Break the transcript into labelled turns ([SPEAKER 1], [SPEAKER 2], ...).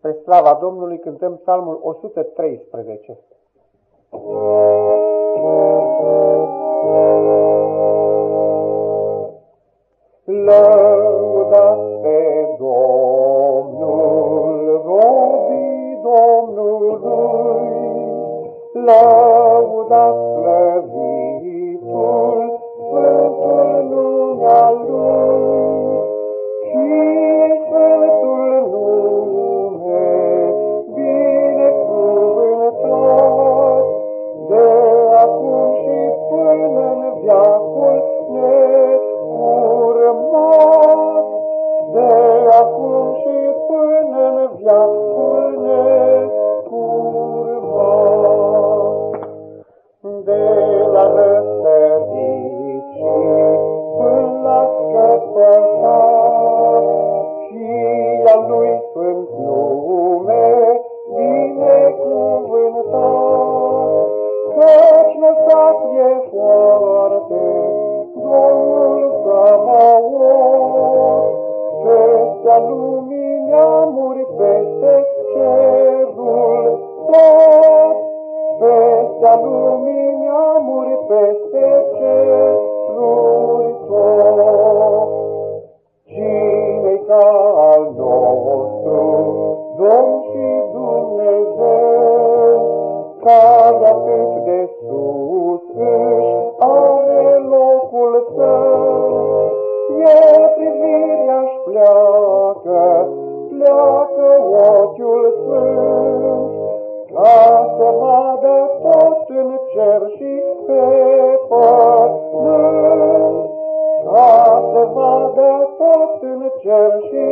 [SPEAKER 1] Spre slava Domnului cântăm psalmul 113. Lăudați pe Domnul, robii Domnului, lăudați slăvitul, acum și până în viacul necurmat. De la răsărit și până la scăpătat, și al lui Sfânt nume, binecuvântat, căci lăsat e foarte Domnul Ploaia lumii neamuri peste cerul tot. Vestea lumii neamuri peste cerul tot. Cine-i ca al nostru, Domn și Dumnezeu, care atât de sus pleacă ochiul sfânt, ca să vadă tot în cer și pe pământ, ca să vadă tot în cer și